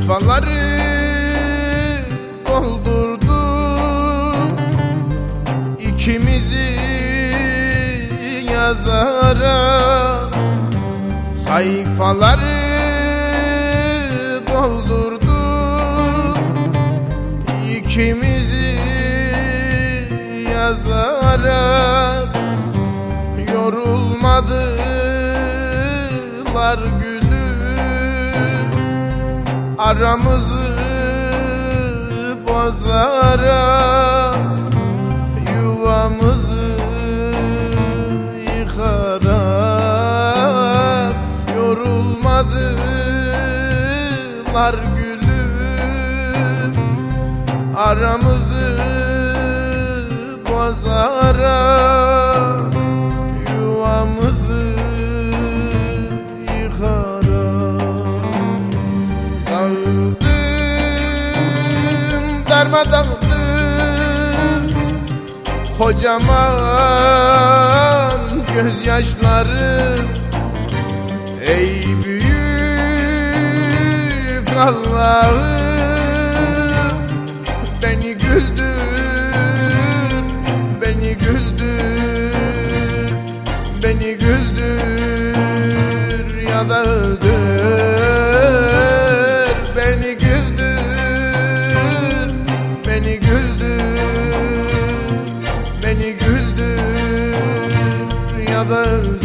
Sayfaları doldurdu. İkimizi yazara Sayfaları doldurdu. İkimizi yazara Yorulmadılar gülüm Aramızı bozara Yuvamızı yıkarak Yorulmadılar gülüm Aramızı bozarak Dağıldım, darmadağıldım Kocaman gözyaşlarım. Ey büyük Allah'ım. Beni güldür, beni güldür. Beni güldür ya da another